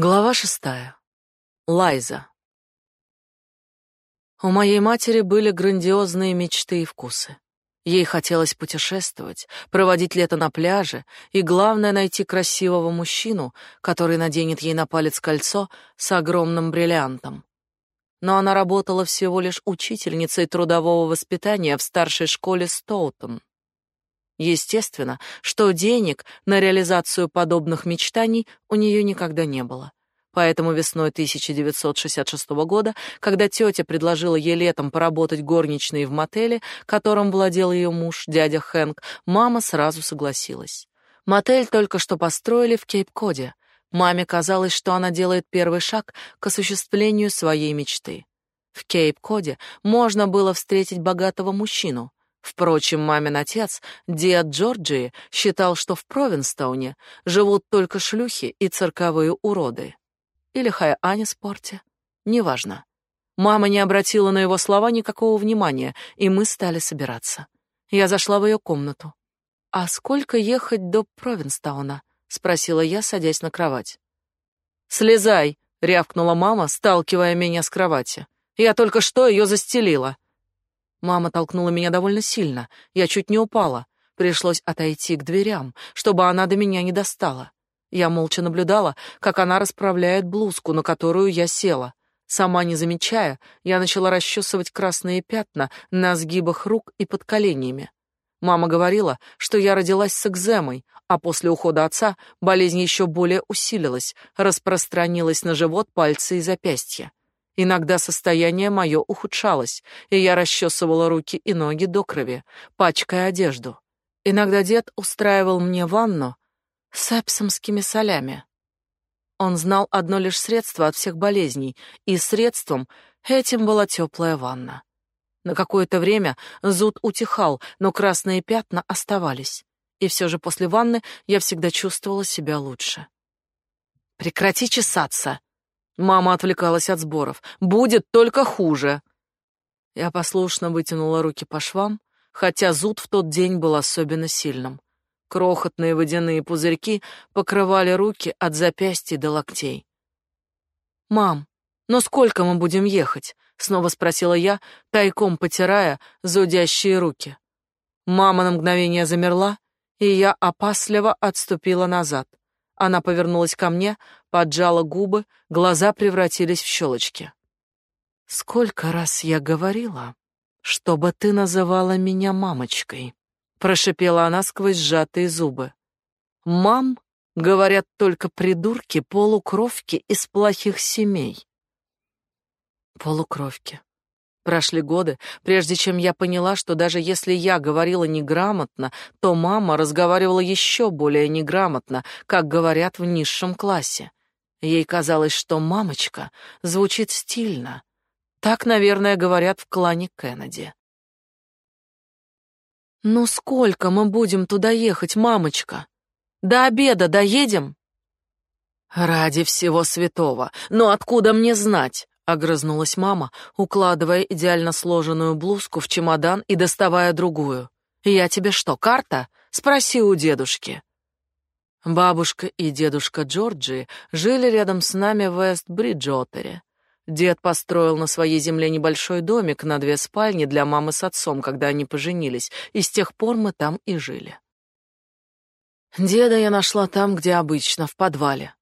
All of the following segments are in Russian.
Глава шестая. Лайза. У моей матери были грандиозные мечты и вкусы. Ей хотелось путешествовать, проводить лето на пляже и, главное, найти красивого мужчину, который наденет ей на палец кольцо с огромным бриллиантом. Но она работала всего лишь учительницей трудового воспитания в старшей школе Стоутон. Естественно, что денег на реализацию подобных мечтаний у нее никогда не было. Поэтому весной 1966 года, когда тетя предложила ей летом поработать горничной в мотеле, которым владел ее муж, дядя Хэнк, мама сразу согласилась. Мотель только что построили в Кейп-Коде. Маме казалось, что она делает первый шаг к осуществлению своей мечты. В Кейп-Коде можно было встретить богатого мужчину, Впрочем, мамин отец, дед Джорджии, считал, что в Провинстауне живут только шлюхи и цирковые уроды. Или Хай-Ани спорте. Неважно. Мама не обратила на его слова никакого внимания, и мы стали собираться. Я зашла в ее комнату. «А сколько ехать до Провинстауна?» — спросила я, садясь на кровать. «Слезай!» — рявкнула мама, сталкивая меня с кровати. «Я только что ее застелила». Мама толкнула меня довольно сильно. Я чуть не упала. Пришлось отойти к дверям, чтобы она до меня не достала. Я молча наблюдала, как она расправляет блузку, на которую я села. Сама не замечая, я начала расчесывать красные пятна на сгибах рук и под коленями. Мама говорила, что я родилась с экземой, а после ухода отца болезнь еще более усилилась, распространилась на живот, пальцы и запястья. Иногда состояние мое ухудшалось, и я расчесывала руки и ноги до крови, пачкая одежду. Иногда дед устраивал мне ванну с эпсомскими солями. Он знал одно лишь средство от всех болезней, и средством этим была теплая ванна. На какое-то время зуд утихал, но красные пятна оставались. И все же после ванны я всегда чувствовала себя лучше. «Прекрати чесаться!» Мама отвлекалась от сборов. Будет только хуже. Я послушно вытянула руки по швам, хотя зуд в тот день был особенно сильным. Крохотные водяные пузырьки покрывали руки от запястья до локтей. «Мам, но сколько мы будем ехать?» — снова спросила я, тайком потирая зудящие руки. Мама на мгновение замерла, и я опасливо отступила назад. Она повернулась ко мне, поджала губы, глаза превратились в щелочки. «Сколько раз я говорила, чтобы ты называла меня мамочкой?» Прошипела она сквозь сжатые зубы. «Мам, говорят только придурки, полукровки из плохих семей». Полукровки. Прошли годы, прежде чем я поняла, что даже если я говорила неграмотно, то мама разговаривала еще более неграмотно, как говорят в низшем классе. Ей казалось, что «мамочка» звучит стильно. Так, наверное, говорят в клане Кеннеди. «Ну сколько мы будем туда ехать, мамочка? До обеда доедем?» «Ради всего святого! Но откуда мне знать?» Огрызнулась мама, укладывая идеально сложенную блузку в чемодан и доставая другую. «Я тебе что, карта? Спроси у дедушки». Бабушка и дедушка Джорджи жили рядом с нами в Вест-Бриджотере. Дед построил на своей земле небольшой домик на две спальни для мамы с отцом, когда они поженились, и с тех пор мы там и жили. Деда я нашла там, где обычно, в подвале.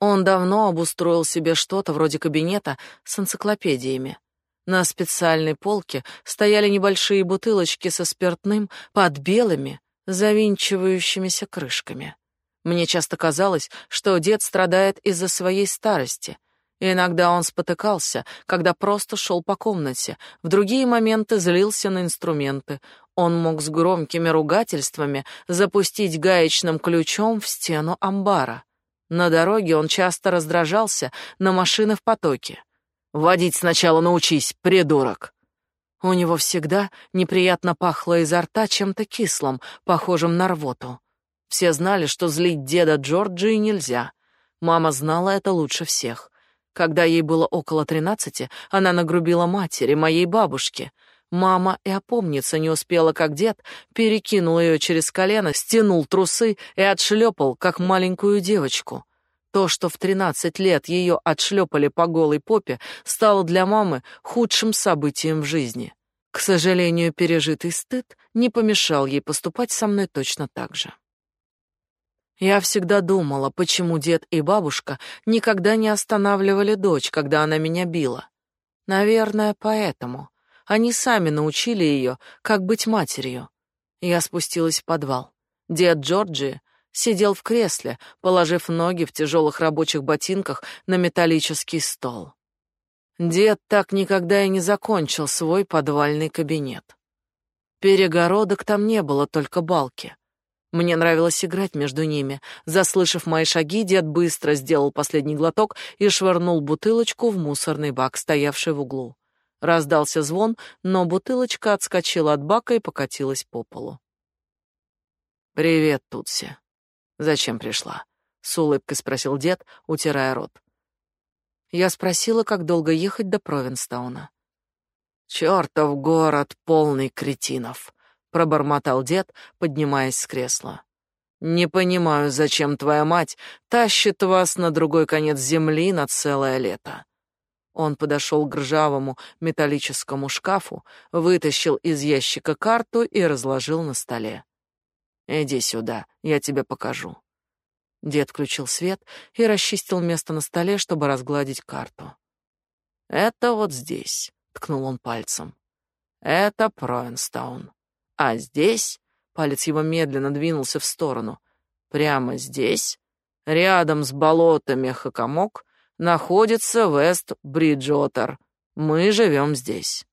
Он давно обустроил себе что-то вроде кабинета с энциклопедиями. На специальной полке стояли небольшие бутылочки со спиртным под белыми, завинчивающимися крышками. Мне часто казалось, что дед страдает из-за своей старости. иногда он спотыкался, когда просто шел по комнате, в другие моменты злился на инструменты. Он мог с громкими ругательствами запустить гаечным ключом в стену амбара. На дороге он часто раздражался на машины в потоке. «Водить сначала научись, придурок!» У него всегда неприятно пахло изо рта чем-то кислым, похожим на рвоту. Все знали, что злить деда Джорджии нельзя. Мама знала это лучше всех. Когда ей было около тринадцати, она нагрубила матери, моей бабушке — Мама и опомниться не успела, как дед перекинул ее через колено, стянул трусы и отшлепал, как маленькую девочку. То, что в 13 лет ее отшлепали по голой попе, стало для мамы худшим событием в жизни. К сожалению, пережитый стыд не помешал ей поступать со мной точно так же. Я всегда думала, почему дед и бабушка никогда не останавливали дочь, когда она меня била. Наверное, поэтому. Они сами научили ее, как быть матерью. Я спустилась в подвал. Дед Джорджи сидел в кресле, положив ноги в тяжелых рабочих ботинках на металлический стол. Дед так никогда и не закончил свой подвальный кабинет. Перегородок там не было, только балки. Мне нравилось играть между ними. Заслышав мои шаги, дед быстро сделал последний глоток и швырнул бутылочку в мусорный бак, стоявший в углу. Раздался звон, но бутылочка отскочила от бака и покатилась по полу. «Привет, Тутси. Зачем пришла?» — с улыбкой спросил дед, утирая рот. Я спросила, как долго ехать до Провинстауна. «Чёртов город, полный кретинов», — пробормотал дед, поднимаясь с кресла. «Не понимаю, зачем твоя мать тащит вас на другой конец земли на целое лето». Он подошел к ржавому металлическому шкафу, вытащил из ящика карту и разложил на столе. «Иди сюда, я тебе покажу». Дед включил свет и расчистил место на столе, чтобы разгладить карту. «Это вот здесь», — ткнул он пальцем. «Это Проенстаун. А здесь...» — палец его медленно двинулся в сторону. «Прямо здесь, рядом с болотами Хакамок, находится Вест-Бриджотер. Мы живем здесь».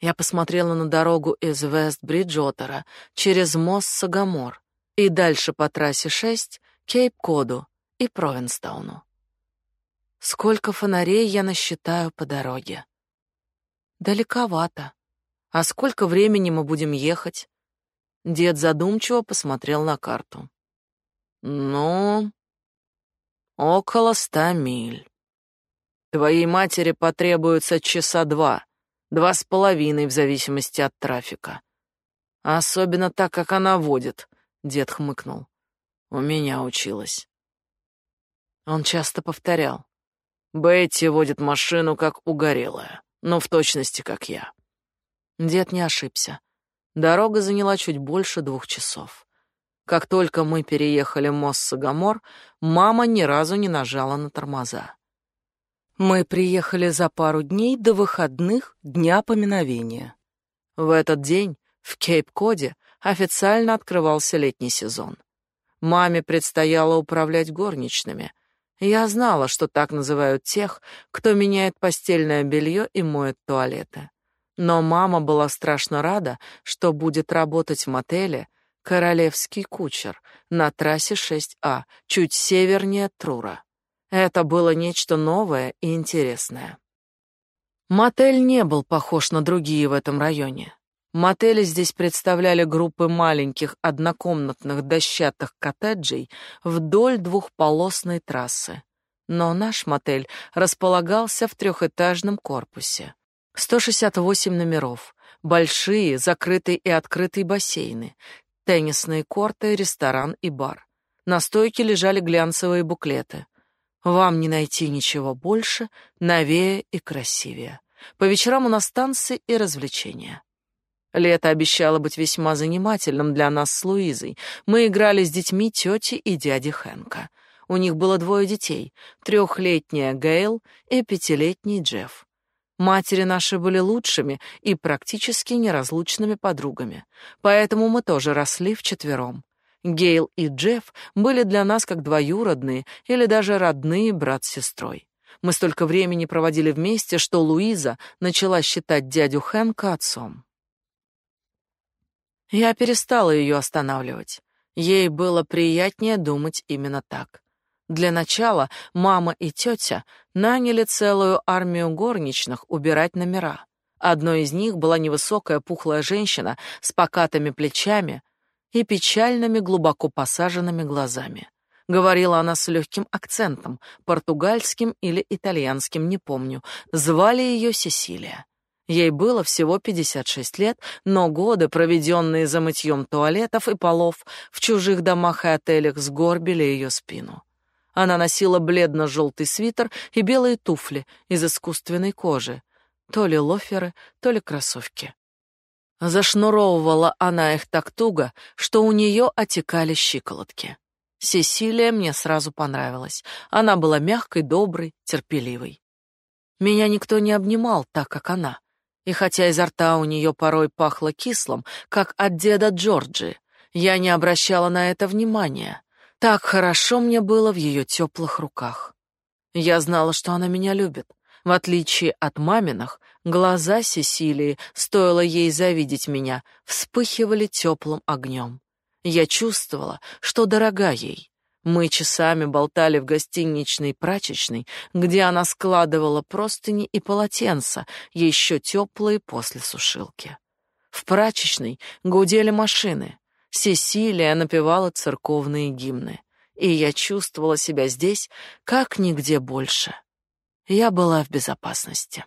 Я посмотрела на дорогу из Вест-Бриджотера через мост Сагамор и дальше по трассе 6 Кейп-Коду и Провинстауну. Сколько фонарей я насчитаю по дороге? Далековато. А сколько времени мы будем ехать? Дед задумчиво посмотрел на карту. Ну, около ста миль. Твоей матери потребуется часа два, два с половиной в зависимости от трафика. Особенно так, как она водит, Дед хмыкнул. У меня училась. Он часто повторял. Бетти водит машину как угорелая, но в точности как я. Дед не ошибся. Дорога заняла чуть больше двух часов. Как только мы переехали мост Сагамор, мама ни разу не нажала на тормоза. Мы приехали за пару дней до выходных дня поминовения. В этот день в Кейп-Коде официально открывался летний сезон. Маме предстояло управлять горничными. Я знала, что так называют тех, кто меняет постельное белье и моет туалеты. Но мама была страшно рада, что будет работать в мотеле «Королевский кучер» на трассе 6А, чуть севернее Трура. Это было нечто новое и интересное. Мотель не был похож на другие в этом районе. Мотели здесь представляли группы маленьких однокомнатных дощатых коттеджей вдоль двухполосной трассы. Но наш мотель располагался в трехэтажном корпусе. 168 номеров, большие, закрытые и открытые бассейны, теннисные корты, ресторан и бар. На стойке лежали глянцевые буклеты. Вам не найти ничего больше, новее и красивее. По вечерам у нас танцы и развлечения. Лето обещало быть весьма занимательным для нас с Луизой. Мы играли с детьми тети и дяди Хэнка. У них было двое детей — трехлетняя Гейл и пятилетний Джефф. Матери наши были лучшими и практически неразлучными подругами, поэтому мы тоже росли вчетвером. Гейл и Джефф были для нас как двоюродные или даже родные брат с сестрой. Мы столько времени проводили вместе, что Луиза начала считать дядю Хэнка отцом. Я перестала ее останавливать. Ей было приятнее думать именно так. Для начала мама и тетя наняли целую армию горничных убирать номера. Одной из них была невысокая пухлая женщина с покатыми плечами и печальными глубоко посаженными глазами. Говорила она с легким акцентом, португальским или итальянским, не помню. Звали ее Сесилия. Ей было всего 56 лет, но годы, проведенные за мытьем туалетов и полов в чужих домах и отелях, сгорбили ее спину. Она носила бледно-желтый свитер и белые туфли из искусственной кожи, то ли лоферы, то ли кроссовки. Зашнуровывала она их так туго, что у нее отекали щиколотки. Сесилия мне сразу понравилась. Она была мягкой, доброй, терпеливой. Меня никто не обнимал так, как она. И хотя изо рта у нее порой пахло кислым, как от деда Джорджи, я не обращала на это внимания. Так хорошо мне было в ее теплых руках. Я знала, что она меня любит. В отличие от маминых, глаза Сесилии, стоило ей завидеть меня, вспыхивали теплым огнем. Я чувствовала, что дорога ей. Мы часами болтали в гостиничной прачечной, где она складывала простыни и полотенца, еще теплые после сушилки. В прачечной гудели машины. Сесилия напевала церковные гимны, и я чувствовала себя здесь как нигде больше. Я была в безопасности.